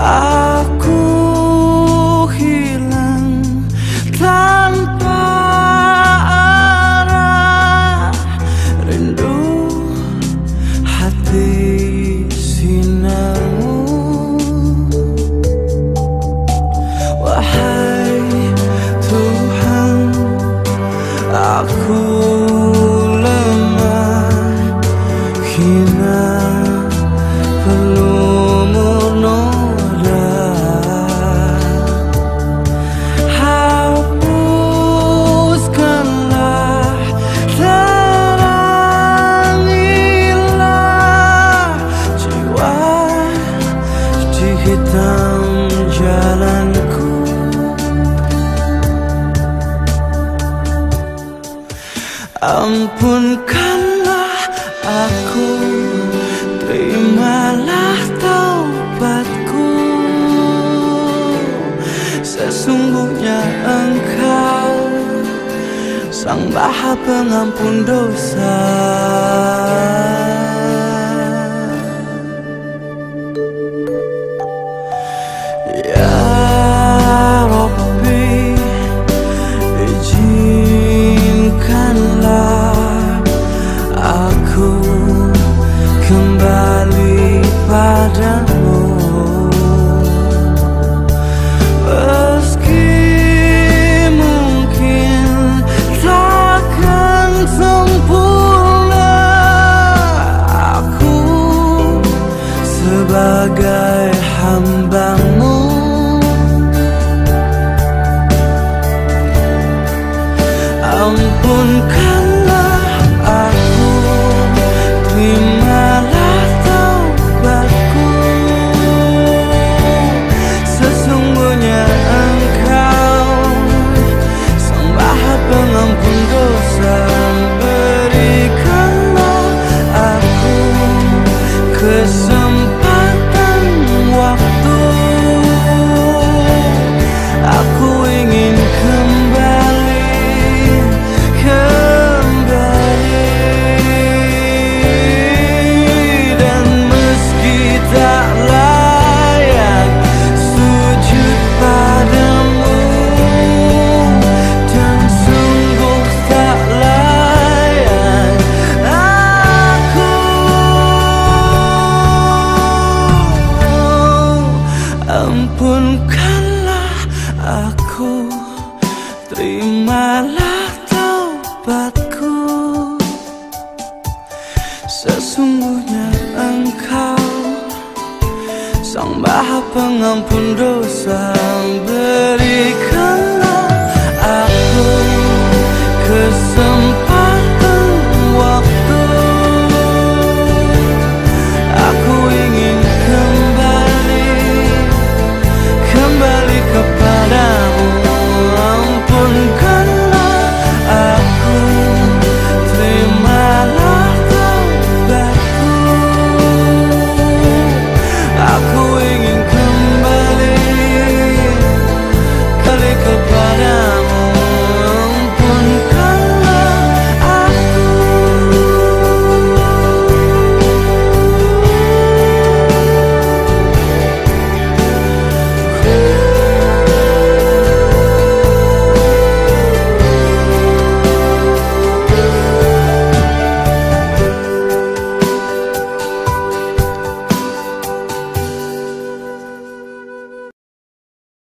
Aku hilang tanpa arah. Rindu hati sinarmu. Wahai Tuhan Aku lemah hina Ampunkanlah aku Terimalah taubatku. Sesungguhnya engkau Sang Maha Pengampun dosa kembali padamu. Meski mungkin takkan sempurna Aku sebagai hambamu. Ampunkanlah Ampunkanlah aku Terimalah taubatku. Sesungguhnya engkau Sang Maha Pengampun dosa